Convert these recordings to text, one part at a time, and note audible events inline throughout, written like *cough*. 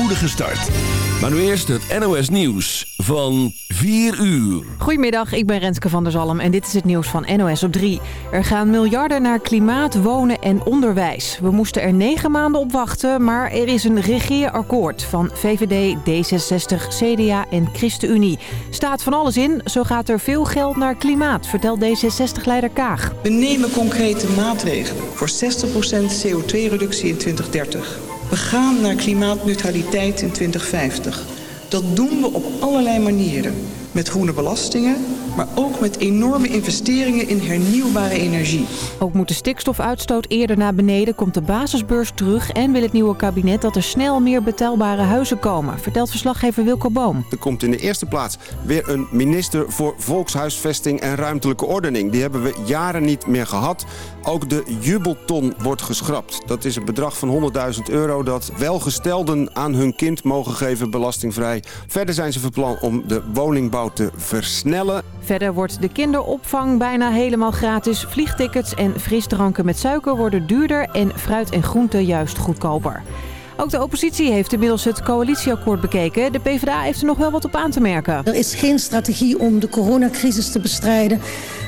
spoedige start. Maar nu eerst het NOS Nieuws van 4 uur. Goedemiddag, ik ben Renske van der Zalm en dit is het nieuws van NOS op 3. Er gaan miljarden naar klimaat, wonen en onderwijs. We moesten er negen maanden op wachten, maar er is een regeerakkoord van VVD, D66, CDA en ChristenUnie. Staat van alles in, zo gaat er veel geld naar klimaat, vertelt D66-leider Kaag. We nemen concrete maatregelen voor 60% CO2-reductie in 2030. We gaan naar klimaatneutraliteit in 2050. Dat doen we op allerlei manieren. Met groene belastingen, maar ook met enorme investeringen in hernieuwbare energie. Ook moet de stikstofuitstoot eerder naar beneden, komt de basisbeurs terug... en wil het nieuwe kabinet dat er snel meer betaalbare huizen komen... vertelt verslaggever Wilco Boom. Er komt in de eerste plaats weer een minister voor volkshuisvesting en ruimtelijke ordening. Die hebben we jaren niet meer gehad. Ook de jubelton wordt geschrapt. Dat is een bedrag van 100.000 euro dat welgestelden aan hun kind mogen geven belastingvrij. Verder zijn ze van plan om de woningbouw te versnellen. Verder wordt de kinderopvang bijna helemaal gratis. Vliegtickets en frisdranken met suiker worden duurder en fruit en groenten juist goedkoper. Ook de oppositie heeft inmiddels het coalitieakkoord bekeken. De PvdA heeft er nog wel wat op aan te merken. Er is geen strategie om de coronacrisis te bestrijden.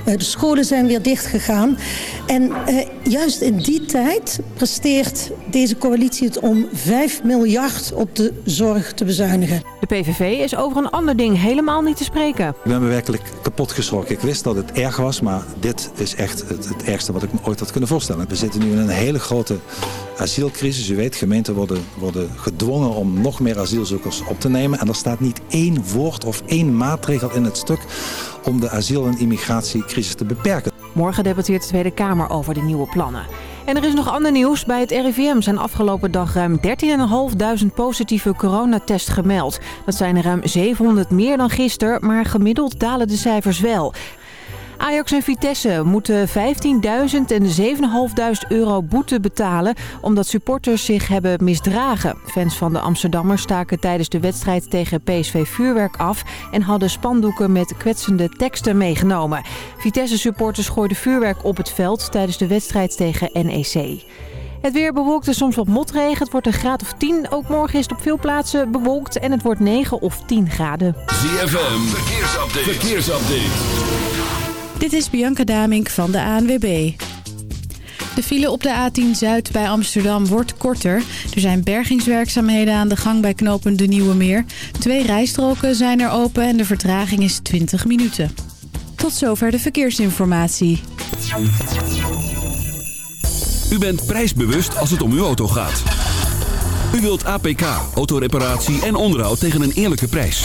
Eh, de scholen zijn weer dicht gegaan. En eh, juist in die tijd presteert deze coalitie het om 5 miljard op de zorg te bezuinigen. De PVV is over een ander ding helemaal niet te spreken. Ik ben me werkelijk kapot geschrokken. Ik wist dat het erg was, maar dit is echt het, het ergste wat ik me ooit had kunnen voorstellen. We zitten nu in een hele grote asielcrisis. U weet, gemeenten worden, worden gedwongen om nog meer asielzoekers op te nemen. En er staat niet één woord of één maatregel in het stuk om de asiel- en te beperken. Morgen debatteert de Tweede Kamer over de nieuwe plannen. En er is nog ander nieuws. Bij het RIVM zijn afgelopen dag ruim 13.500 positieve coronatests gemeld. Dat zijn er ruim 700 meer dan gisteren, maar gemiddeld dalen de cijfers wel. Ajax en Vitesse moeten 15.000 en 7.500 euro boete betalen... omdat supporters zich hebben misdragen. Fans van de Amsterdammers staken tijdens de wedstrijd tegen PSV vuurwerk af... en hadden spandoeken met kwetsende teksten meegenomen. Vitesse-supporters gooiden vuurwerk op het veld tijdens de wedstrijd tegen NEC. Het weer bewolkt en soms wat motregen. Het wordt een graad of 10. Ook morgen is het op veel plaatsen bewolkt en het wordt 9 of 10 graden. ZFM, verkeersupdate. verkeersupdate. Dit is Bianca Damink van de ANWB. De file op de A10 Zuid bij Amsterdam wordt korter. Er zijn bergingswerkzaamheden aan de gang bij knooppunt De Nieuwe Meer. Twee rijstroken zijn er open en de vertraging is 20 minuten. Tot zover de verkeersinformatie. U bent prijsbewust als het om uw auto gaat. U wilt APK, autoreparatie en onderhoud tegen een eerlijke prijs.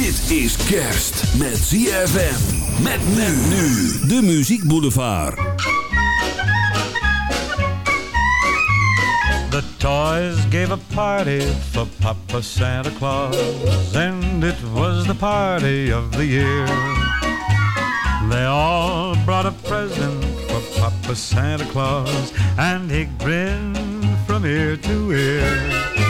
Dit is kerst met ZFM. Met nu. De Muziek Boulevard. The toys gave a party for Papa Santa Claus, and it was the party of the year. They all brought a present for Papa Santa Claus, and he grinned from ear to ear.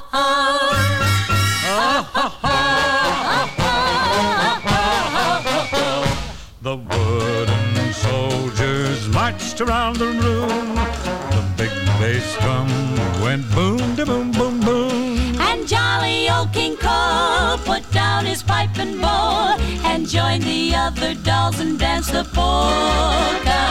*laughs* Rocked around the room. The big bass drum went boom, da boom, boom, boom. And jolly old King Cole put down his pipe and bowl and joined the other dolls and danced the polka.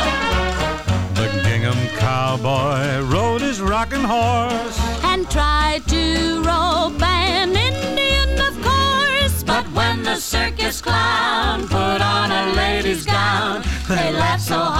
The gingham cowboy rode his rocking horse. and tried to rope an Indian, of course. But when the circus clown put on a lady's gown, they laughed so hard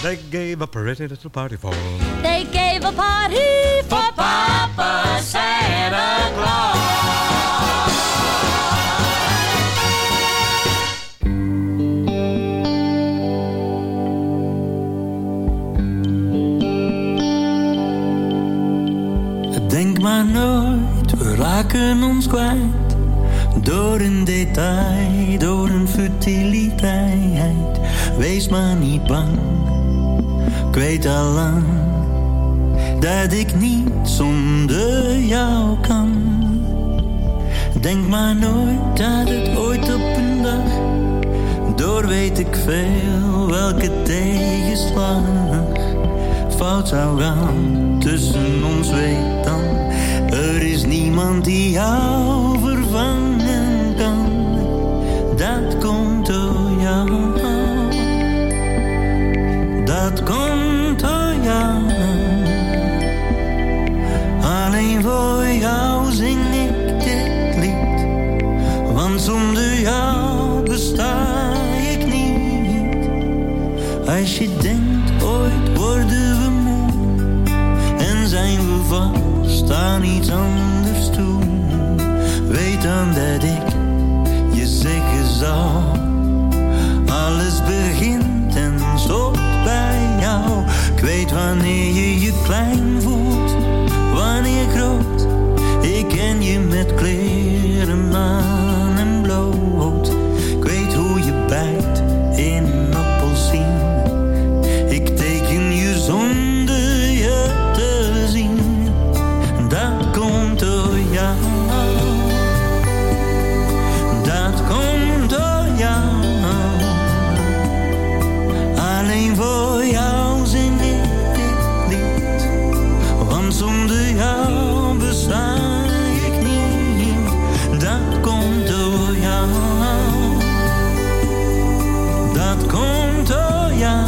They gave a pretty little party for They gave a party for Papa Santa Claus. Denk maar nooit, we raken ons kwijt. Door een detail, door een futiliteit. Wees maar niet bang, weet al lang. Dat ik niet zonder jou kan. Denk maar nooit dat het ooit op een dag. Door weet ik veel welke tegenslag fout zou gaan tussen ons weet dan er is niemand die jou vervangen kan dat komt door jou dat komt voor jou zing ik dit lied want zonder jou besta ik niet als je denkt ooit worden we moe en zijn we vast aan iets anders toe. Weet dan dat ik je zeggen zal. Alles begint en stopt bij jou. Ik weet wanneer je je klein voelt, wanneer groot. Ik ken je met kleren Dat komt door jou.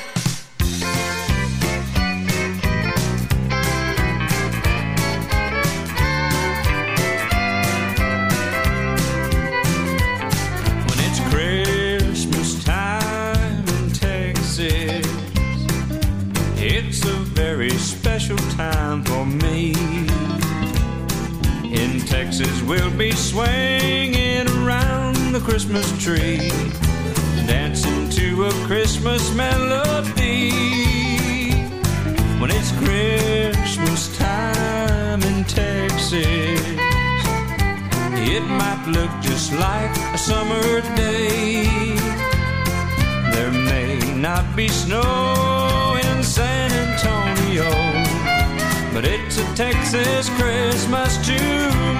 A Texas Christmas to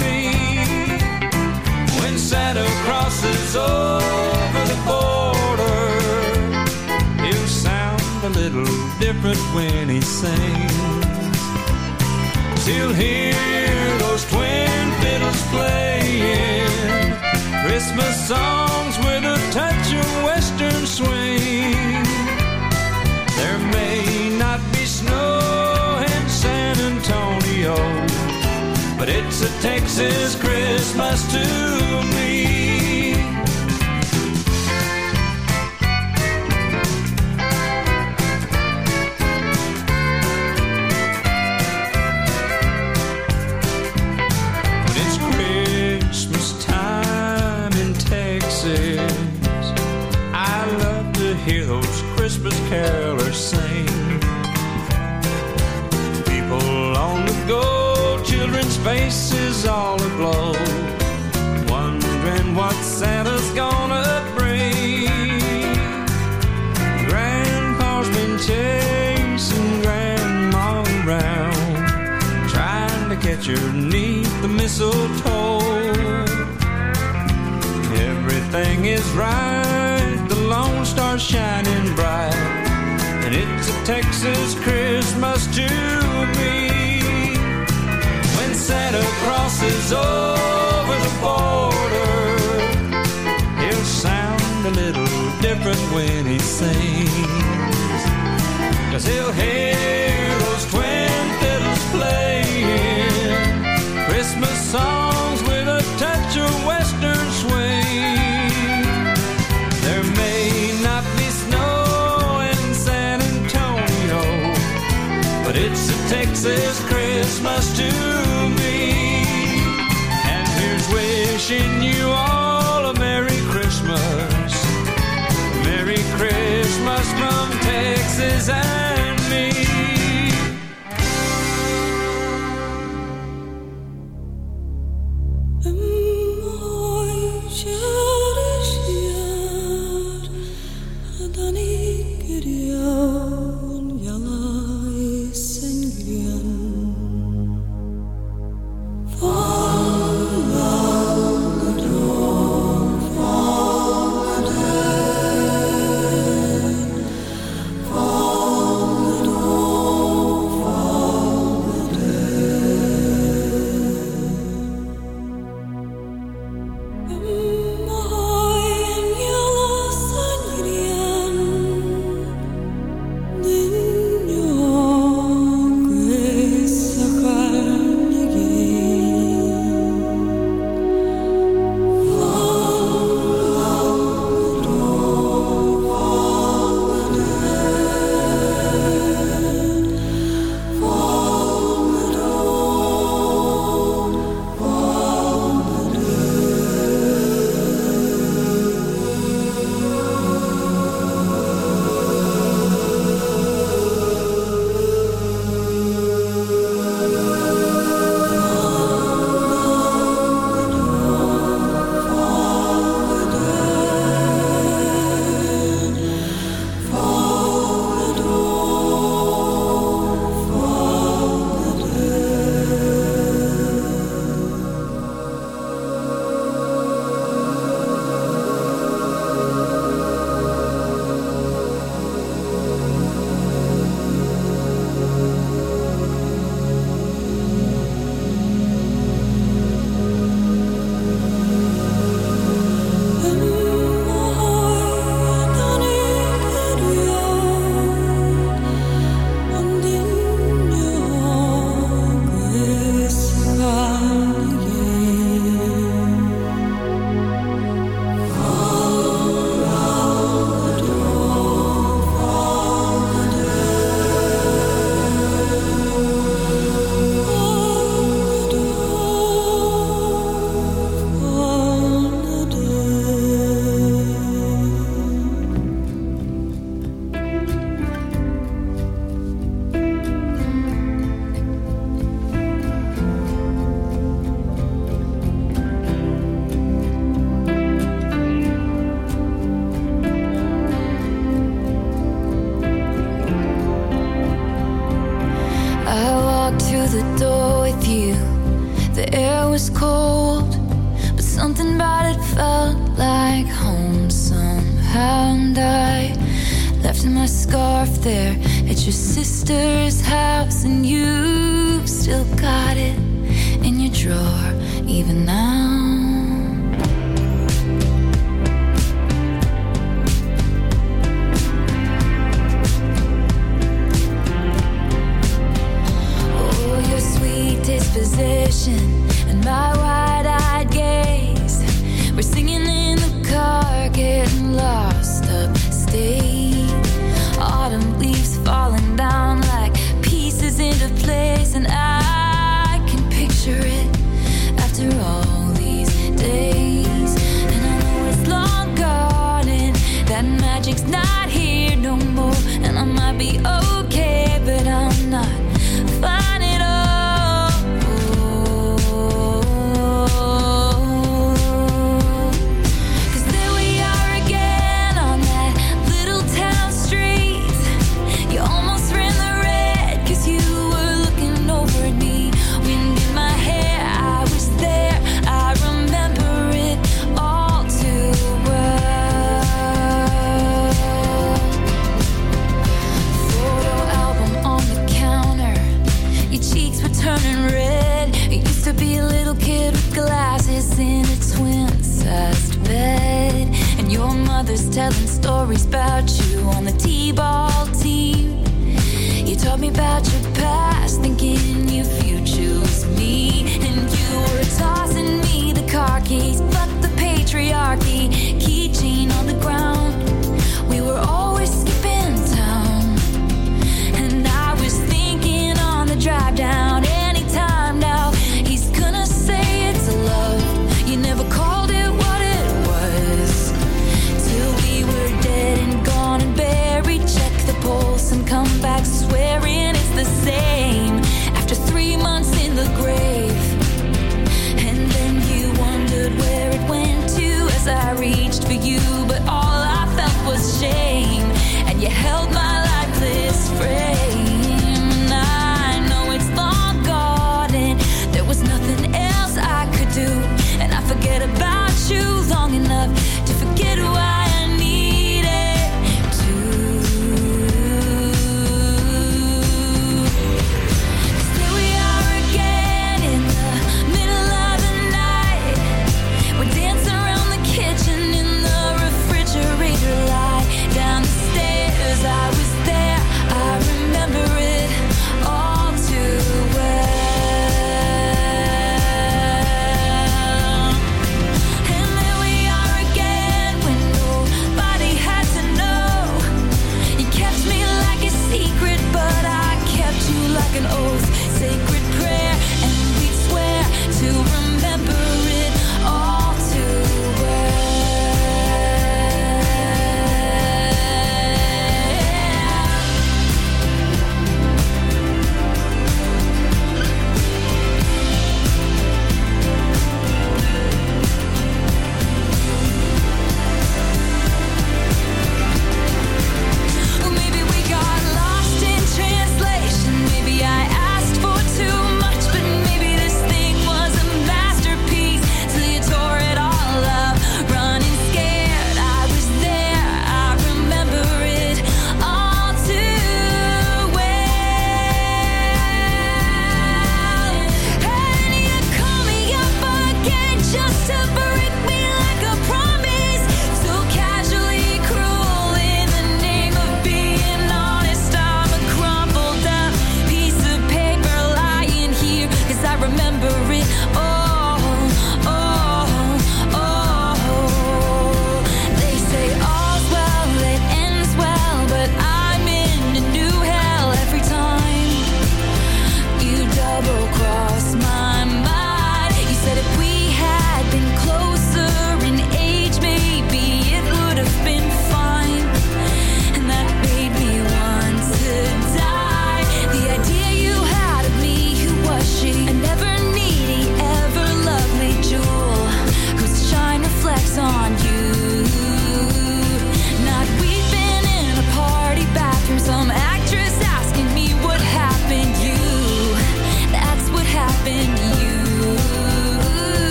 me. When Santa crosses over the border, he'll sound a little different when he sings. You'll hear those twin fiddles playing Christmas songs with a touch of but it's a Texas Christmas to me.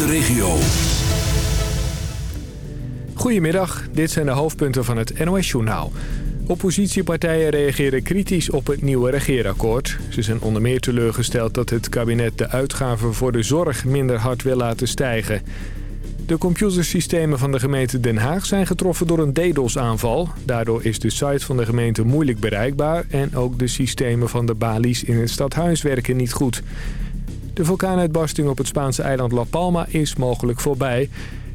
De regio. Goedemiddag, dit zijn de hoofdpunten van het NOS-journaal. Oppositiepartijen reageren kritisch op het nieuwe regeerakkoord. Ze zijn onder meer teleurgesteld dat het kabinet de uitgaven voor de zorg minder hard wil laten stijgen. De computersystemen van de gemeente Den Haag zijn getroffen door een DDoS-aanval. Daardoor is de site van de gemeente moeilijk bereikbaar... en ook de systemen van de balies in het stadhuis werken niet goed. De vulkaanuitbarsting op het Spaanse eiland La Palma is mogelijk voorbij.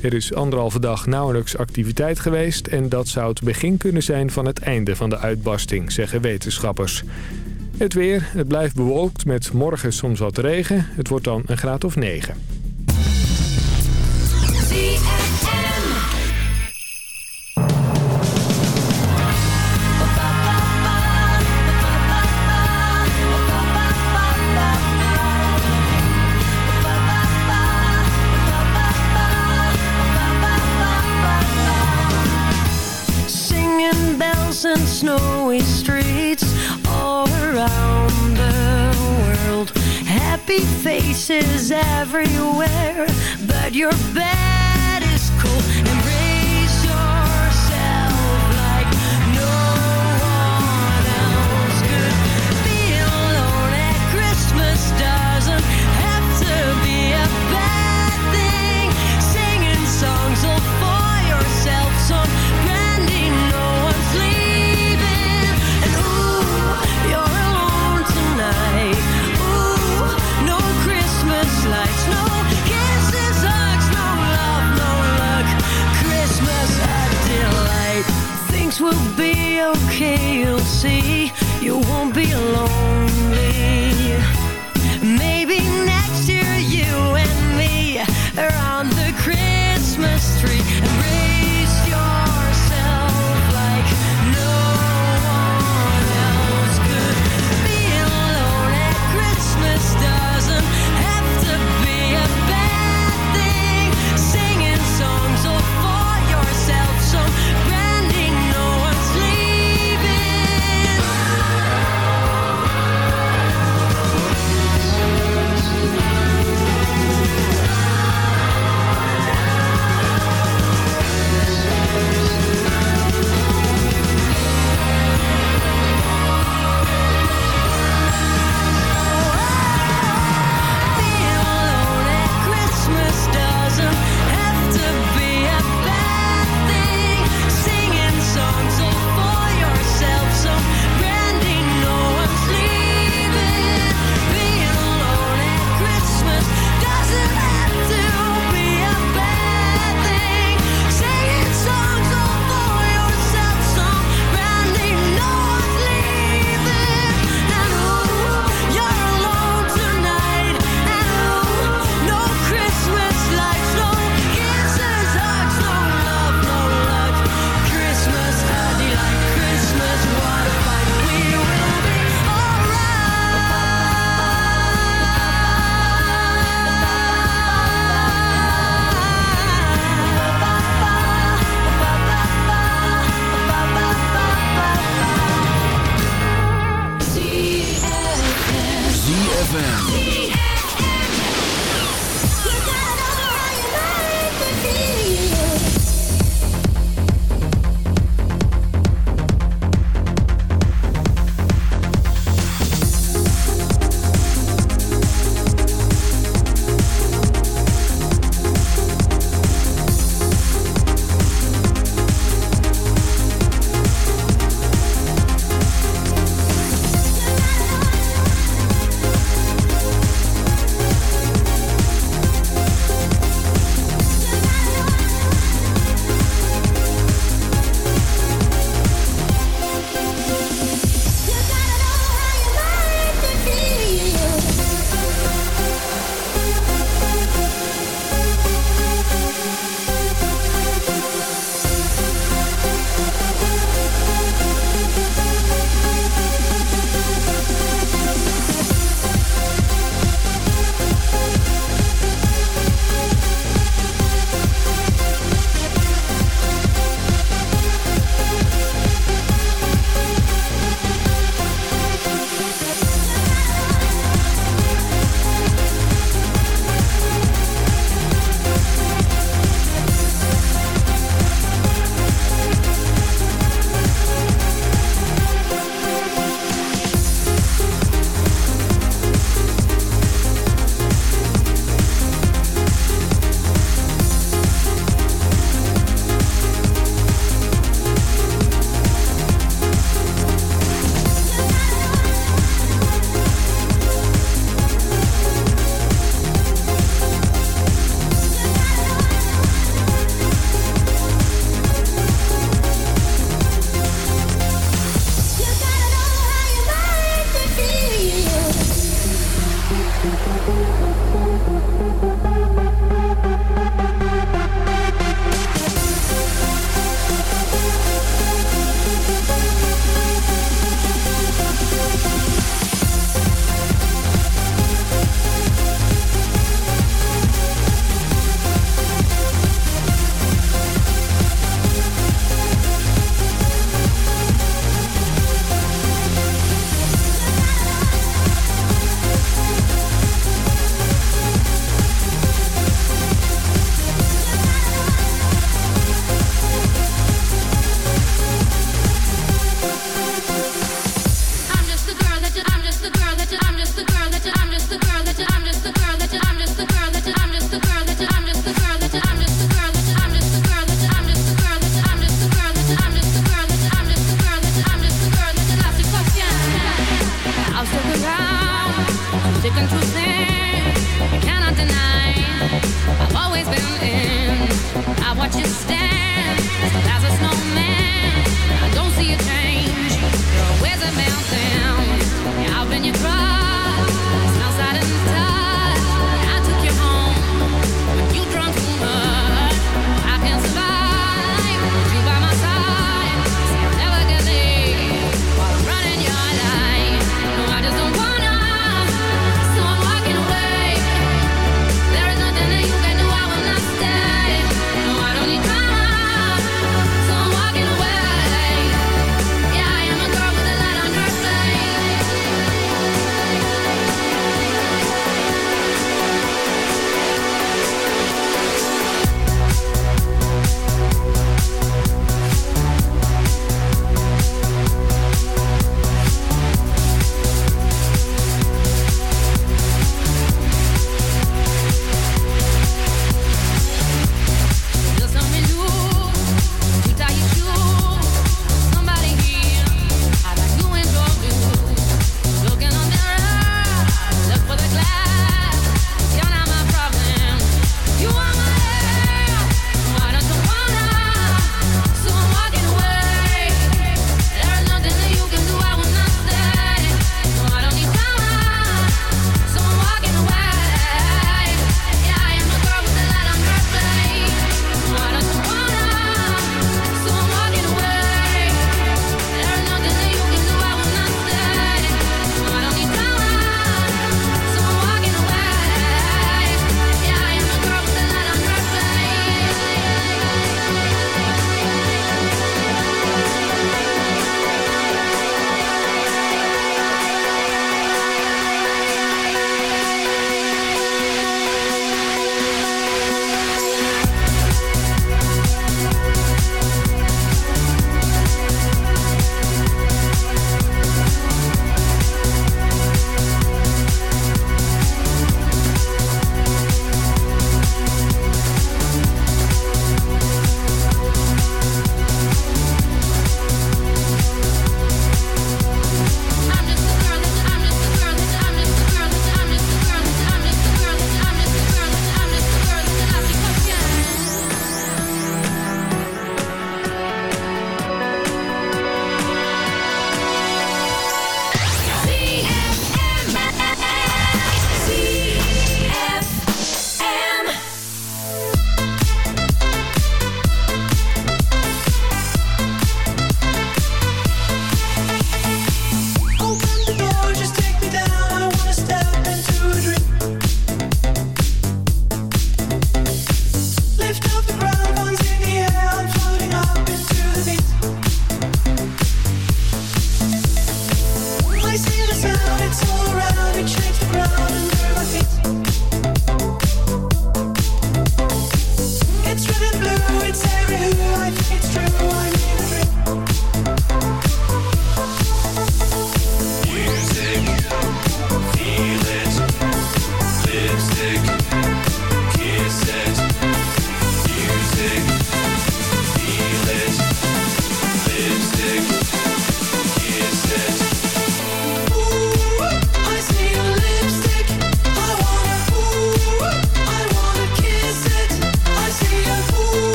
Er is anderhalve dag nauwelijks activiteit geweest... en dat zou het begin kunnen zijn van het einde van de uitbarsting, zeggen wetenschappers. Het weer, het blijft bewolkt met morgen soms wat regen. Het wordt dan een graad of 9. Snowy streets all around the world. Happy faces everywhere, but your bed is cold.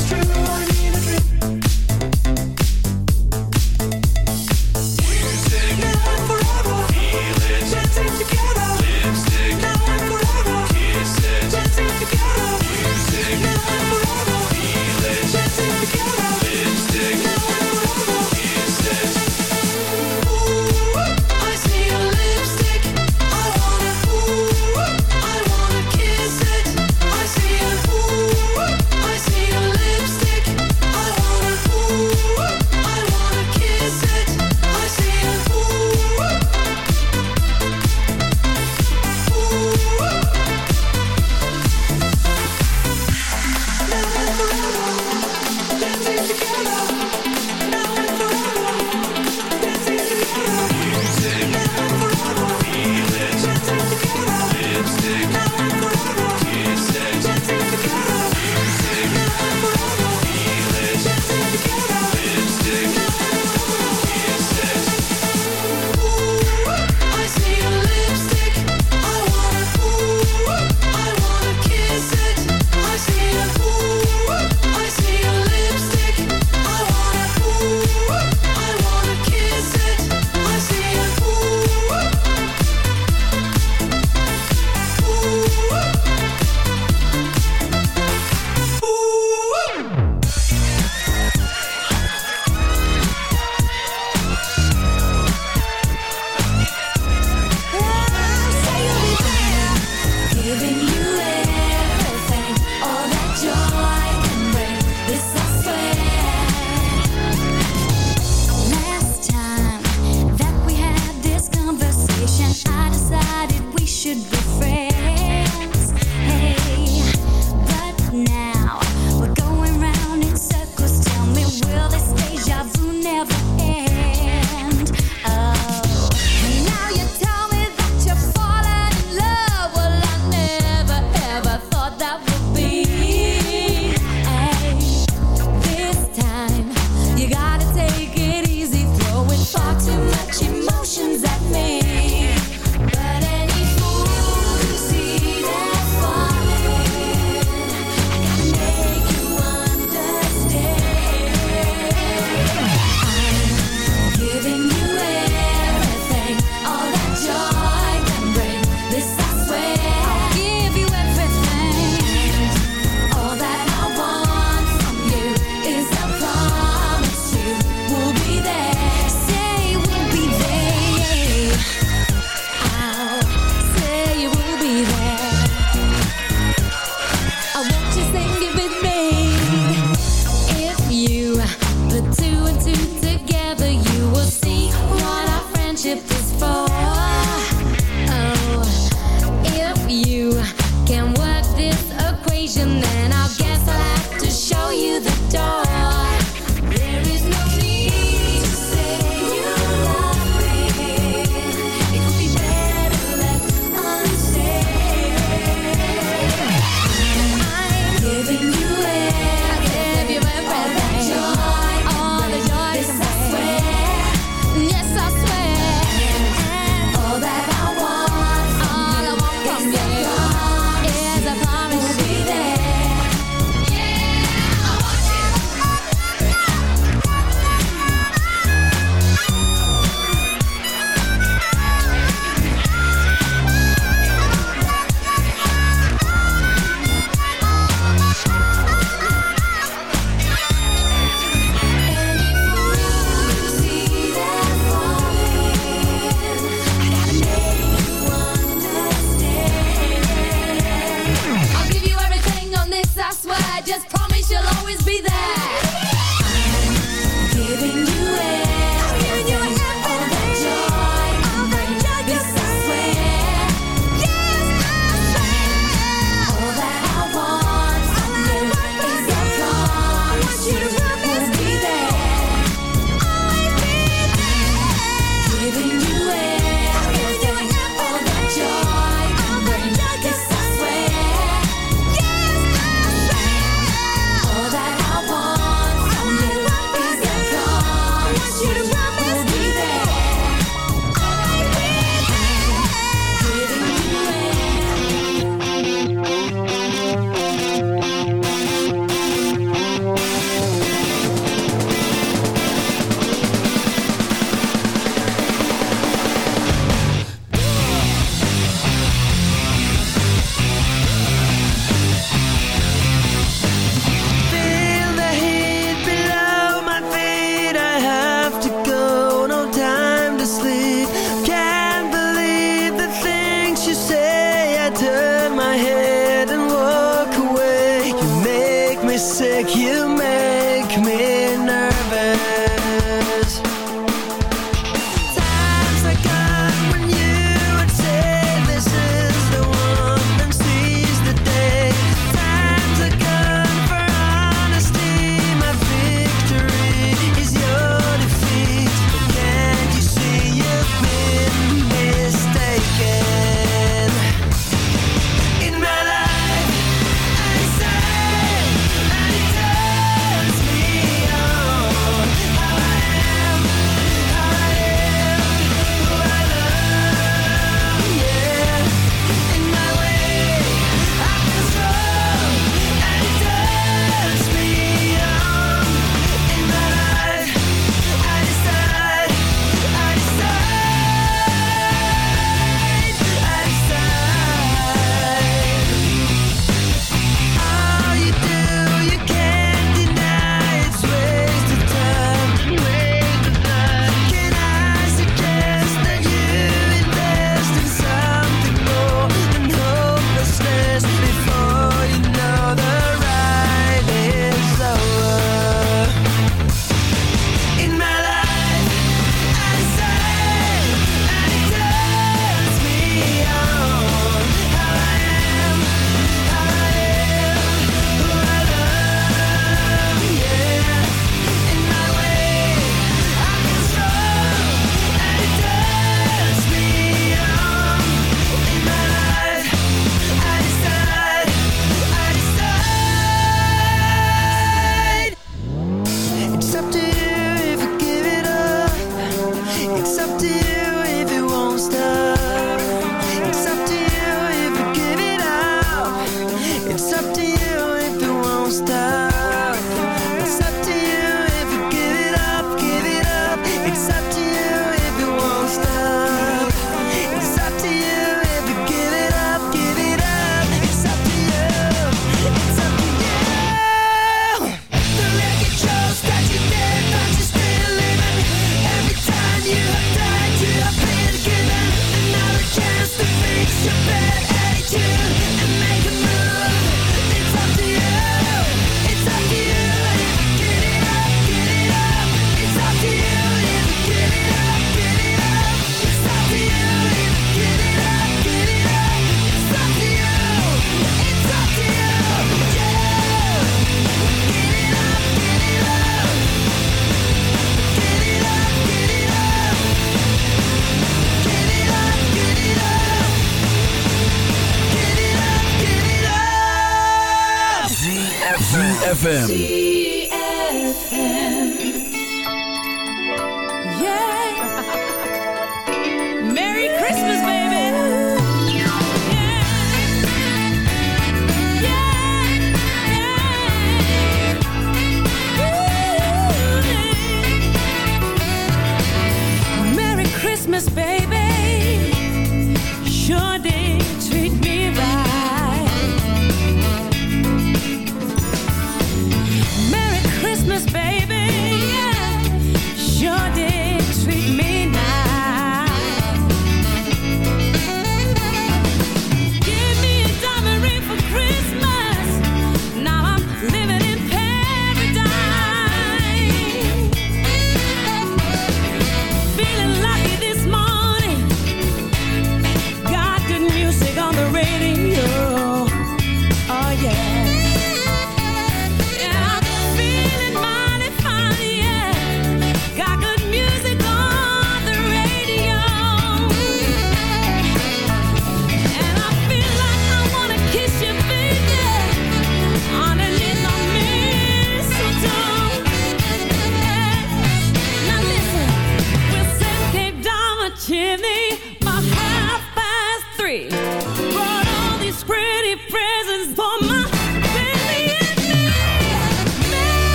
It's true.